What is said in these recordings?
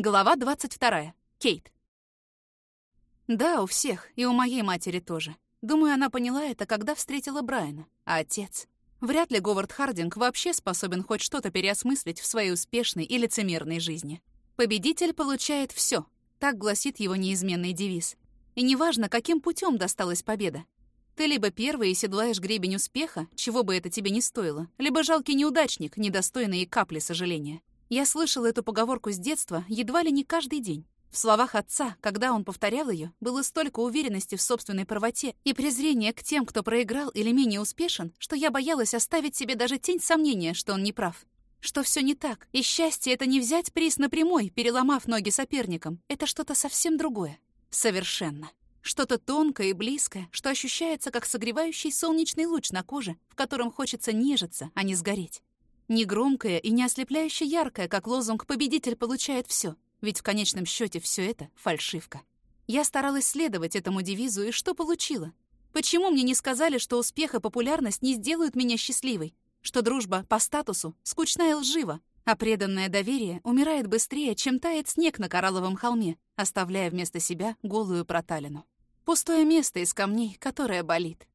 Глава 22. Кейт. Да, у всех, и у моей матери тоже. Думаю, она поняла это, когда встретила Брайана. А отец? Вряд ли Говард Хардинг вообще способен хоть что-то переосмыслить в своей успешной и лицемерной жизни. Победитель получает все. Так гласит его неизменный девиз. И неважно, каким путем досталась победа. Ты либо первый и седлаешь гребень успеха, чего бы это тебе ни стоило, либо жалкий неудачник, недостойный и капли сожаления. Я слышала эту поговорку с детства едва ли не каждый день. В словах отца, когда он повторял ее, было столько уверенности в собственной правоте и презрения к тем, кто проиграл или менее успешен, что я боялась оставить себе даже тень сомнения, что он не прав. Что все не так, и счастье — это не взять приз напрямой, переломав ноги соперникам. Это что-то совсем другое. Совершенно. Что-то тонкое и близкое, что ощущается как согревающий солнечный луч на коже, в котором хочется нежиться, а не сгореть. Не громкое и не ослепляюще яркое, как лозунг «Победитель получает все», ведь в конечном счете все это — фальшивка. Я старалась следовать этому девизу, и что получила? Почему мне не сказали, что успех и популярность не сделают меня счастливой? Что дружба по статусу скучна и лжива, а преданное доверие умирает быстрее, чем тает снег на коралловом холме, оставляя вместо себя голую проталину. Пустое место из камней, которое болит.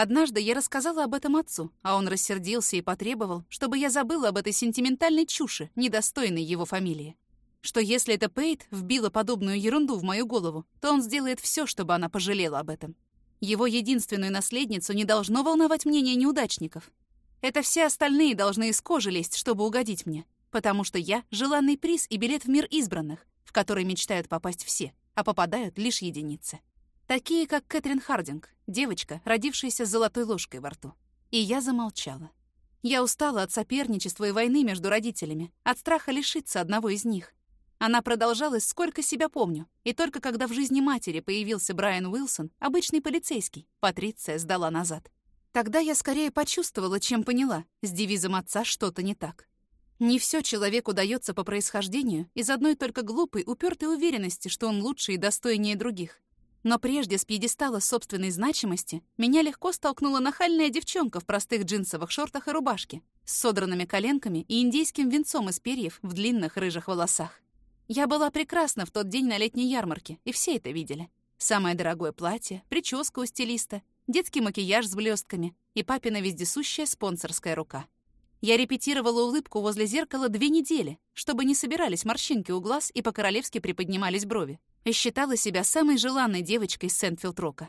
Однажды я рассказала об этом отцу, а он рассердился и потребовал, чтобы я забыла об этой сентиментальной чуши, недостойной его фамилии. Что если это Пейт вбила подобную ерунду в мою голову, то он сделает все, чтобы она пожалела об этом. Его единственную наследницу не должно волновать мнение неудачников. Это все остальные должны из кожи лезть, чтобы угодить мне, потому что я — желанный приз и билет в мир избранных, в который мечтают попасть все, а попадают лишь единицы. Такие, как Кэтрин Хардинг, девочка, родившаяся с золотой ложкой во рту. И я замолчала. Я устала от соперничества и войны между родителями, от страха лишиться одного из них. Она продолжалась, сколько себя помню, и только когда в жизни матери появился Брайан Уилсон, обычный полицейский, Патриция сдала назад. Тогда я скорее почувствовала, чем поняла, с девизом отца что-то не так. Не все человеку дается по происхождению из одной только глупой, упертой уверенности, что он лучше и достойнее других. Но прежде с пьедестала собственной значимости меня легко столкнула нахальная девчонка в простых джинсовых шортах и рубашке, с содранными коленками и индийским венцом из перьев в длинных рыжих волосах. Я была прекрасна в тот день на летней ярмарке, и все это видели. Самое дорогое платье, прическа у стилиста, детский макияж с блестками и папина вездесущая спонсорская рука. Я репетировала улыбку возле зеркала две недели, чтобы не собирались морщинки у глаз и по-королевски приподнимались брови и считала себя самой желанной девочкой Сент-Филд-Рока,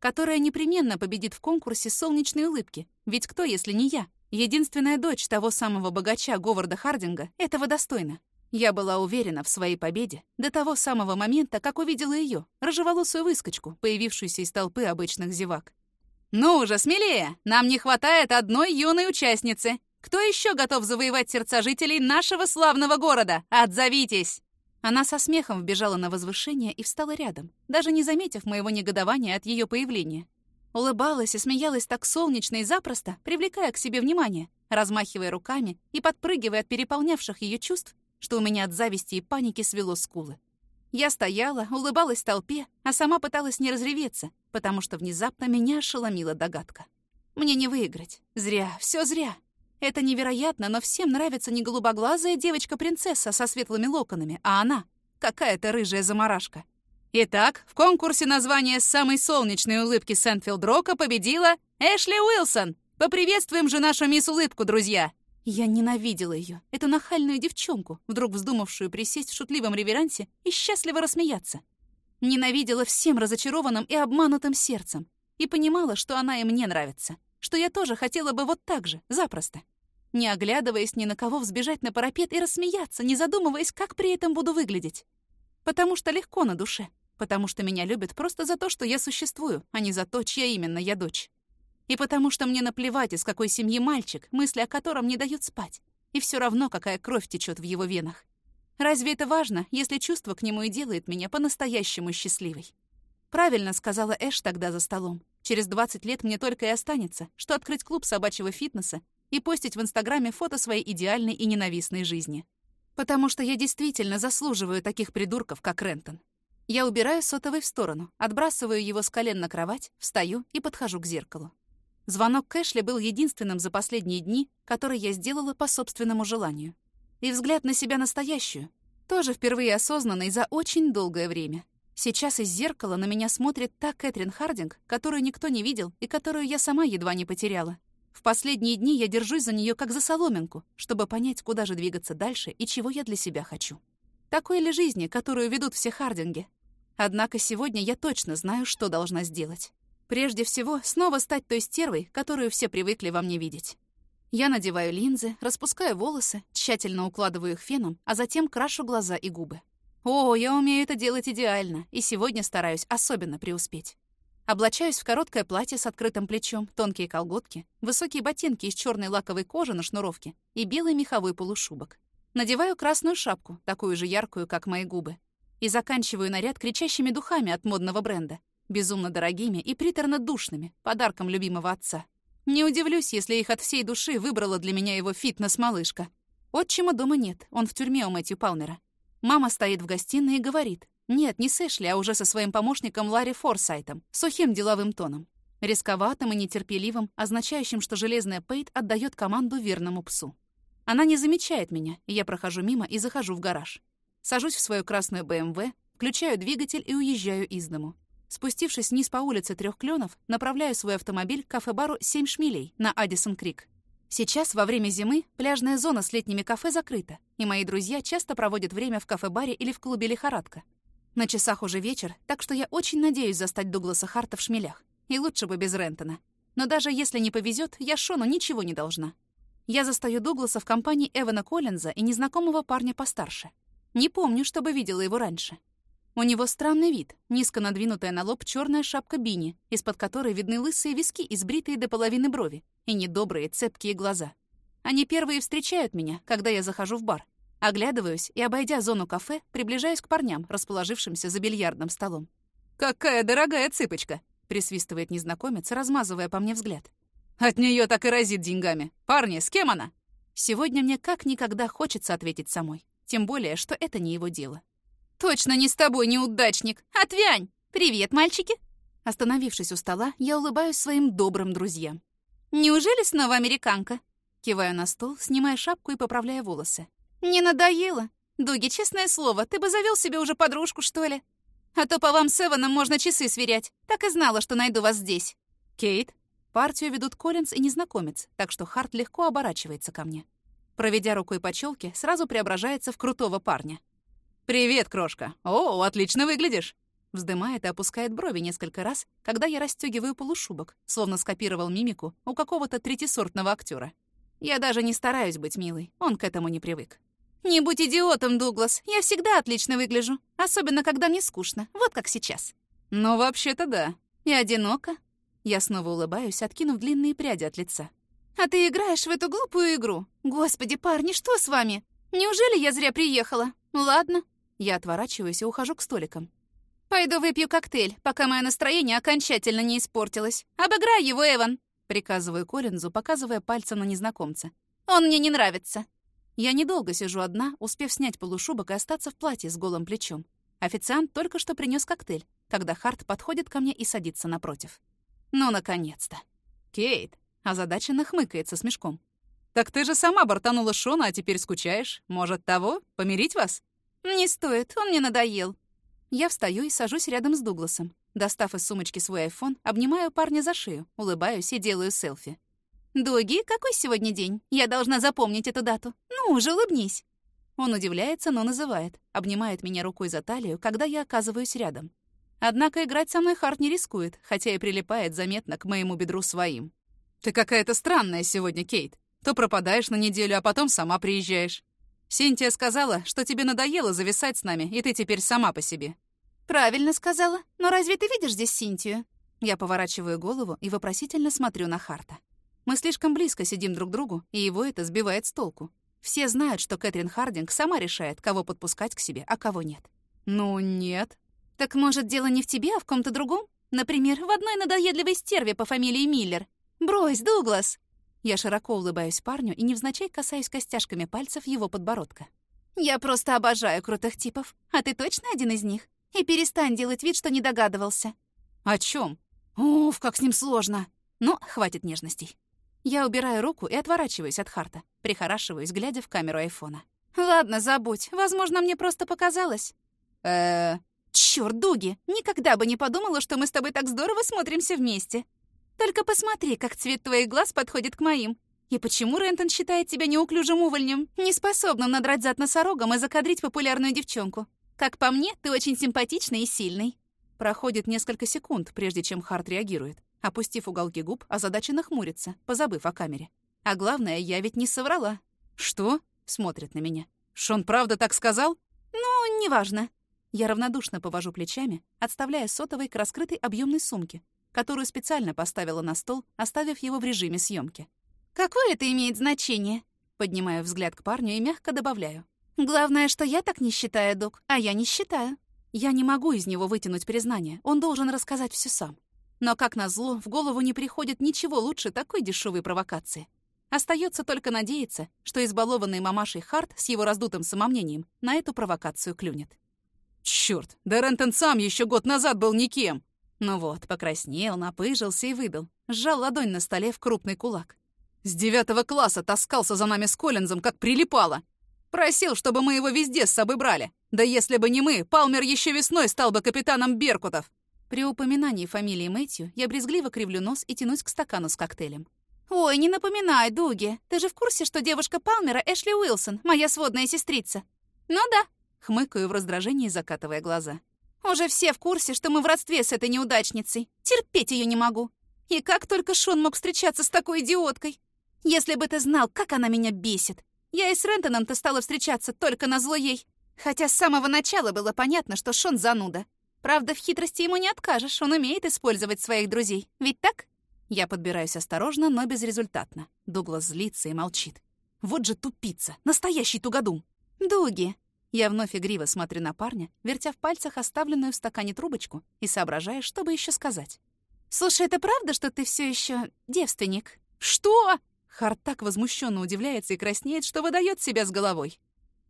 которая непременно победит в конкурсе солнечной улыбки, ведь кто, если не я? Единственная дочь того самого богача Говарда Хардинга этого достойна. Я была уверена в своей победе до того самого момента, как увидела ее, рыжеволосую выскочку, появившуюся из толпы обычных зевак. «Ну уже смелее! Нам не хватает одной юной участницы! Кто еще готов завоевать сердца жителей нашего славного города? Отзовитесь!» Она со смехом вбежала на возвышение и встала рядом, даже не заметив моего негодования от ее появления. Улыбалась и смеялась так солнечно и запросто, привлекая к себе внимание, размахивая руками и подпрыгивая от переполнявших ее чувств, что у меня от зависти и паники свело скулы. Я стояла, улыбалась толпе, а сама пыталась не разреветься, потому что внезапно меня ошеломила догадка. Мне не выиграть. Зря, все зря. Это невероятно, но всем нравится не голубоглазая девочка-принцесса со светлыми локонами, а она — какая-то рыжая заморашка. Итак, в конкурсе названия самой солнечной улыбки Сентфилд-Рока победила Эшли Уилсон. Поприветствуем же нашу мисс Улыбку, друзья! Я ненавидела ее, эту нахальную девчонку, вдруг вздумавшую присесть в шутливом реверансе и счастливо рассмеяться. Ненавидела всем разочарованным и обманутым сердцем и понимала, что она и мне нравится, что я тоже хотела бы вот так же, запросто не оглядываясь ни на кого, взбежать на парапет и рассмеяться, не задумываясь, как при этом буду выглядеть. Потому что легко на душе, потому что меня любят просто за то, что я существую, а не за то, чья именно я дочь. И потому что мне наплевать, из какой семьи мальчик, мысли о котором не дают спать, и все равно, какая кровь течет в его венах. Разве это важно, если чувство к нему и делает меня по-настоящему счастливой? Правильно сказала Эш тогда за столом. Через 20 лет мне только и останется, что открыть клуб собачьего фитнеса и постить в Инстаграме фото своей идеальной и ненавистной жизни. Потому что я действительно заслуживаю таких придурков, как Рентон. Я убираю сотовый в сторону, отбрасываю его с колен на кровать, встаю и подхожу к зеркалу. Звонок Кэшли был единственным за последние дни, который я сделала по собственному желанию. И взгляд на себя настоящую, Тоже впервые осознанный за очень долгое время. Сейчас из зеркала на меня смотрит та Кэтрин Хардинг, которую никто не видел и которую я сама едва не потеряла. В последние дни я держусь за нее как за соломинку, чтобы понять, куда же двигаться дальше и чего я для себя хочу. Такой ли жизни, которую ведут все Хардинги? Однако сегодня я точно знаю, что должна сделать. Прежде всего, снова стать той стервой, которую все привыкли во мне видеть. Я надеваю линзы, распускаю волосы, тщательно укладываю их феном, а затем крашу глаза и губы. О, я умею это делать идеально, и сегодня стараюсь особенно преуспеть. Облачаюсь в короткое платье с открытым плечом, тонкие колготки, высокие ботинки из черной лаковой кожи на шнуровке и белый меховой полушубок. Надеваю красную шапку, такую же яркую, как мои губы. И заканчиваю наряд кричащими духами от модного бренда, безумно дорогими и приторно-душными, подарком любимого отца. Не удивлюсь, если их от всей души выбрала для меня его фитнес-малышка. Отчима дома нет, он в тюрьме у Мэтью Палмера. Мама стоит в гостиной и говорит. Нет, не с Эшли, а уже со своим помощником Ларри Форсайтом, сухим деловым тоном. Рисковатым и нетерпеливым, означающим, что железная Пейт отдает команду верному псу. Она не замечает меня, и я прохожу мимо и захожу в гараж. Сажусь в свою красную БМВ, включаю двигатель и уезжаю из дому. Спустившись вниз по улице Трех Кленов, направляю свой автомобиль к кафе-бару «Семь шмелей» на Адисон-Крик. Сейчас, во время зимы, пляжная зона с летними кафе закрыта, и мои друзья часто проводят время в кафе-баре или в клубе «Лихорадка». На часах уже вечер, так что я очень надеюсь застать Дугласа Харта в шмелях. И лучше бы без Рентона. Но даже если не повезет, я Шону ничего не должна. Я застаю Дугласа в компании Эвана Коллинза и незнакомого парня постарше. Не помню, чтобы видела его раньше. У него странный вид, низко надвинутая на лоб черная шапка бини, из-под которой видны лысые виски и сбритые до половины брови, и недобрые цепкие глаза. Они первые встречают меня, когда я захожу в бар. Оглядываюсь и, обойдя зону кафе, приближаюсь к парням, расположившимся за бильярдным столом. «Какая дорогая цыпочка!» — присвистывает незнакомец, размазывая по мне взгляд. «От нее так и разит деньгами. Парни, с кем она?» Сегодня мне как никогда хочется ответить самой. Тем более, что это не его дело. «Точно не с тобой, неудачник! Отвянь! Привет, мальчики!» Остановившись у стола, я улыбаюсь своим добрым друзьям. «Неужели снова американка?» Киваю на стол, снимая шапку и поправляя волосы. «Не надоело? Дуги, честное слово, ты бы завел себе уже подружку, что ли? А то по вам с Эваном можно часы сверять. Так и знала, что найду вас здесь». «Кейт?» Партию ведут Коллинз и незнакомец, так что Харт легко оборачивается ко мне. Проведя рукой по челке, сразу преображается в крутого парня. «Привет, крошка! О, отлично выглядишь!» Вздымает и опускает брови несколько раз, когда я расстегиваю полушубок, словно скопировал мимику у какого-то третисортного актера. Я даже не стараюсь быть милой, он к этому не привык. «Не будь идиотом, Дуглас, я всегда отлично выгляжу, особенно когда мне скучно, вот как сейчас». «Ну, вообще-то да. И одиноко». Я снова улыбаюсь, откинув длинные пряди от лица. «А ты играешь в эту глупую игру? Господи, парни, что с вами? Неужели я зря приехала? Ладно, я отворачиваюсь и ухожу к столикам. «Пойду выпью коктейль, пока мое настроение окончательно не испортилось. Обыграй его, Эван!» Приказываю Коллинзу, показывая пальцем на незнакомца. «Он мне не нравится!» Я недолго сижу одна, успев снять полушубок и остаться в платье с голым плечом. Официант только что принес коктейль, когда Харт подходит ко мне и садится напротив. Ну, наконец-то. «Кейт!» — озадаченно хмыкает со смешком. «Так ты же сама бортанула Шона, а теперь скучаешь. Может, того? Помирить вас?» «Не стоит, он мне надоел». Я встаю и сажусь рядом с Дугласом. Достав из сумочки свой айфон, обнимаю парня за шею, улыбаюсь и делаю селфи. «Дуги, какой сегодня день? Я должна запомнить эту дату. Ну уже улыбнись». Он удивляется, но называет, обнимает меня рукой за талию, когда я оказываюсь рядом. Однако играть со мной Харт не рискует, хотя и прилипает заметно к моему бедру своим. «Ты какая-то странная сегодня, Кейт. То пропадаешь на неделю, а потом сама приезжаешь. Синтия сказала, что тебе надоело зависать с нами, и ты теперь сама по себе». «Правильно сказала. Но разве ты видишь здесь Синтию?» Я поворачиваю голову и вопросительно смотрю на Харта. Мы слишком близко сидим друг к другу, и его это сбивает с толку. Все знают, что Кэтрин Хардинг сама решает, кого подпускать к себе, а кого нет. «Ну, нет». «Так, может, дело не в тебе, а в ком-то другом? Например, в одной надоедливой стерве по фамилии Миллер? Брось, Дуглас!» Я широко улыбаюсь парню и невзначай касаюсь костяшками пальцев его подбородка. «Я просто обожаю крутых типов. А ты точно один из них? И перестань делать вид, что не догадывался». «О чем? Уф, как с ним сложно!» «Ну, хватит нежностей». Я убираю руку и отворачиваюсь от Харта, прихорашиваюсь, глядя в камеру айфона. Ладно, забудь. Возможно, мне просто показалось. э Чёрт, Дуги, никогда бы не подумала, что мы с тобой так здорово смотримся вместе. Только посмотри, как цвет твоих глаз подходит к моим. И почему Рентон считает тебя неуклюжим увольнем, неспособным надрать зад носорогом и закадрить популярную девчонку? Как по мне, ты очень симпатичный и сильный. Проходит несколько секунд, прежде чем Харт реагирует. Опустив уголки губ, озадаченно хмурится, позабыв о камере. А главное, я ведь не соврала. «Что?» — смотрит на меня. «Шон правда так сказал?» «Ну, неважно». Я равнодушно повожу плечами, отставляя сотовой к раскрытой объемной сумке, которую специально поставила на стол, оставив его в режиме съемки. «Какое это имеет значение?» Поднимаю взгляд к парню и мягко добавляю. «Главное, что я так не считаю, док, а я не считаю». Я не могу из него вытянуть признание, он должен рассказать все сам. Но, как назло, в голову не приходит ничего лучше такой дешевой провокации. Остается только надеяться, что избалованный мамашей Харт с его раздутым самомнением на эту провокацию клюнет. Черт, да Рентон сам еще год назад был никем. Ну вот, покраснел, напыжился и выдал. Сжал ладонь на столе в крупный кулак. С девятого класса таскался за нами с Коллинзом, как прилипало. Просил, чтобы мы его везде с собой брали. Да если бы не мы, Палмер еще весной стал бы капитаном Беркутов. При упоминании фамилии Мэтью я брезгливо кривлю нос и тянусь к стакану с коктейлем. «Ой, не напоминай, Дуги. Ты же в курсе, что девушка Палмера Эшли Уилсон, моя сводная сестрица?» «Ну да», — хмыкаю в раздражении, закатывая глаза. «Уже все в курсе, что мы в родстве с этой неудачницей. Терпеть ее не могу. И как только Шон мог встречаться с такой идиоткой? Если бы ты знал, как она меня бесит. Я и с Рентоном-то стала встречаться только на зло ей. Хотя с самого начала было понятно, что Шон зануда. Правда, в хитрости ему не откажешь, он умеет использовать своих друзей. Ведь так? Я подбираюсь осторожно, но безрезультатно. Дуглас злится и молчит. Вот же тупица, настоящий тугодум. Дуги. Я вновь игриво смотрю на парня, вертя в пальцах оставленную в стакане трубочку и соображая, что бы еще сказать. «Слушай, это правда, что ты все еще девственник?» «Что?» Харт так возмущенно удивляется и краснеет, что выдает себя с головой.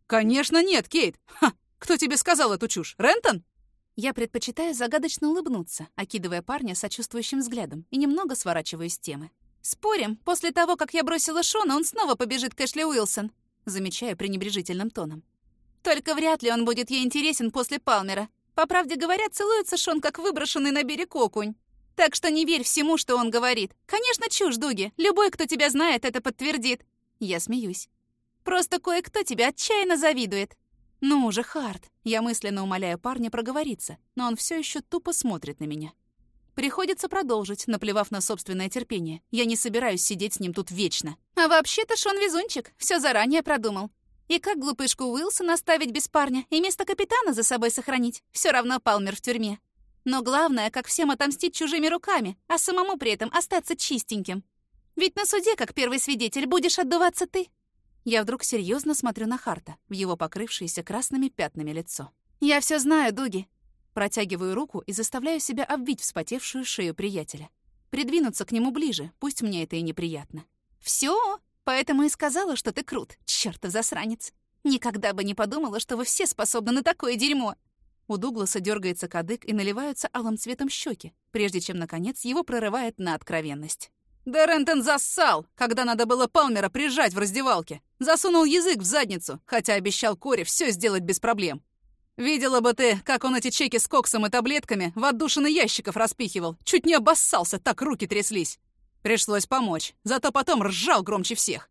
«Конечно нет, Кейт! Ха! Кто тебе сказал эту чушь? Рентон?» Я предпочитаю загадочно улыбнуться, окидывая парня сочувствующим взглядом, и немного сворачиваю с темы. «Спорим, после того, как я бросила Шона, он снова побежит к Эшли Уилсон», замечая пренебрежительным тоном. «Только вряд ли он будет ей интересен после Палмера. По правде говоря, целуется Шон, как выброшенный на берег окунь. Так что не верь всему, что он говорит. Конечно, чушь, Дуги. Любой, кто тебя знает, это подтвердит. Я смеюсь. Просто кое-кто тебя отчаянно завидует. Ну уже, Харт. Я мысленно умоляю парня проговориться, но он все еще тупо смотрит на меня. Приходится продолжить, наплевав на собственное терпение. Я не собираюсь сидеть с ним тут вечно. А вообще-то Шон везунчик, все заранее продумал. И как глупышку Уилсона оставить без парня и место капитана за собой сохранить? Все равно Палмер в тюрьме. Но главное, как всем отомстить чужими руками, а самому при этом остаться чистеньким. Ведь на суде, как первый свидетель, будешь отдуваться ты. Я вдруг серьезно смотрю на Харта, в его покрывшееся красными пятнами лицо. «Я все знаю, Дуги». Протягиваю руку и заставляю себя обвить вспотевшую шею приятеля. Придвинуться к нему ближе, пусть мне это и неприятно. Все, поэтому и сказала, что ты крут, чертов засранец. Никогда бы не подумала, что вы все способны на такое дерьмо. У Дугласа дергается кадык и наливаются алым цветом щеки, прежде чем, наконец, его прорывает на откровенность. «Да Рентон зассал, когда надо было Палмера прижать в раздевалке. Засунул язык в задницу, хотя обещал Коре все сделать без проблем. Видела бы ты, как он эти чеки с коксом и таблетками в отдушины ящиков распихивал. Чуть не обоссался, так руки тряслись. Пришлось помочь, зато потом ржал громче всех.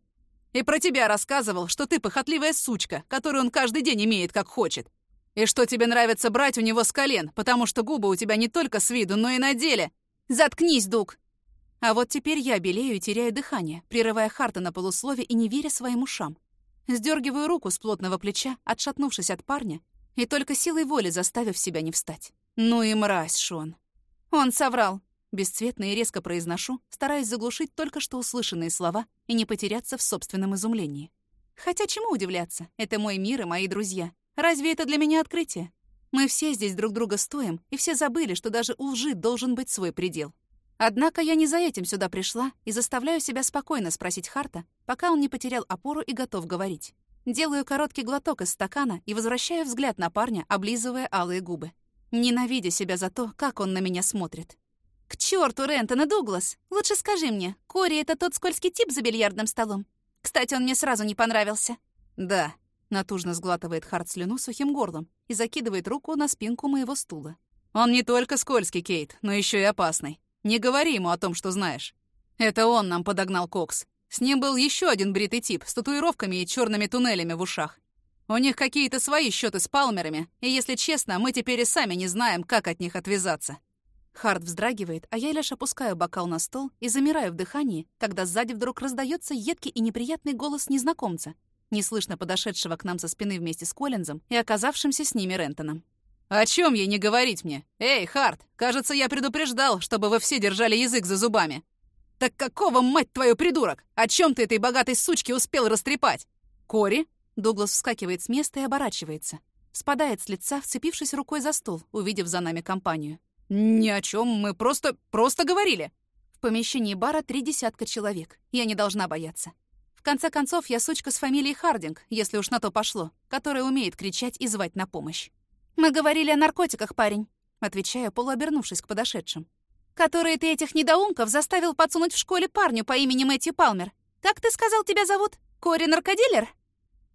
И про тебя рассказывал, что ты похотливая сучка, которую он каждый день имеет, как хочет. И что тебе нравится брать у него с колен, потому что губы у тебя не только с виду, но и на деле. Заткнись, Дуг!» А вот теперь я белею и теряю дыхание, прерывая Харта на полуслове и не веря своим ушам. Сдергиваю руку с плотного плеча, отшатнувшись от парня, и только силой воли заставив себя не встать. «Ну и мразь, Шон!» «Он соврал!» Бесцветно и резко произношу, стараясь заглушить только что услышанные слова и не потеряться в собственном изумлении. Хотя чему удивляться? Это мой мир и мои друзья. Разве это для меня открытие? Мы все здесь друг друга стоим, и все забыли, что даже у лжи должен быть свой предел. Однако я не за этим сюда пришла и заставляю себя спокойно спросить Харта, пока он не потерял опору и готов говорить. Делаю короткий глоток из стакана и возвращаю взгляд на парня, облизывая алые губы. Ненавидя себя за то, как он на меня смотрит. «К черту, Рентон Дуглас! Лучше скажи мне, Кори — это тот скользкий тип за бильярдным столом? Кстати, он мне сразу не понравился». «Да, Натужно сглатывает Харт слюну сухим горлом и закидывает руку на спинку моего стула. «Он не только скользкий, Кейт, но еще и опасный. Не говори ему о том, что знаешь. Это он нам подогнал Кокс. С ним был еще один бритый тип с татуировками и черными туннелями в ушах. У них какие-то свои счеты с палмерами, и, если честно, мы теперь и сами не знаем, как от них отвязаться». Харт вздрагивает, а я лишь опускаю бокал на стол и замираю в дыхании, когда сзади вдруг раздается едкий и неприятный голос незнакомца, неслышно подошедшего к нам со спины вместе с Коллинзом и оказавшимся с ними Рентоном. «О чем ей не говорить мне? Эй, Харт, кажется, я предупреждал, чтобы вы все держали язык за зубами. Так какого, мать твою, придурок? О чем ты этой богатой сучке успел растрепать? Кори?» Дуглас вскакивает с места и оборачивается. Спадает с лица, вцепившись рукой за стол, увидев за нами компанию. «Ни о чем, мы просто... просто говорили!» В помещении бара три десятка человек. Я не должна бояться. В конце концов, я сучка с фамилией Хардинг, если уж на то пошло, которая умеет кричать и звать на помощь. «Мы говорили о наркотиках, парень», — отвечаю, полуобернувшись к подошедшим. «Которые ты этих недоумков заставил подсунуть в школе парню по имени Мэтью Палмер. Как ты сказал, тебя зовут? Кори-наркодилер?»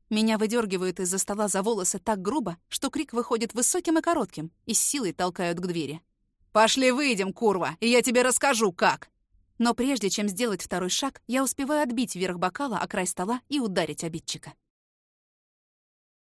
Меня выдергивают из-за стола за волосы так грубо, что крик выходит высоким и коротким, и с силой толкают к двери. «Пошли выйдем, курва, и я тебе расскажу, как!» Но прежде чем сделать второй шаг, я успеваю отбить верх бокала о край стола и ударить обидчика.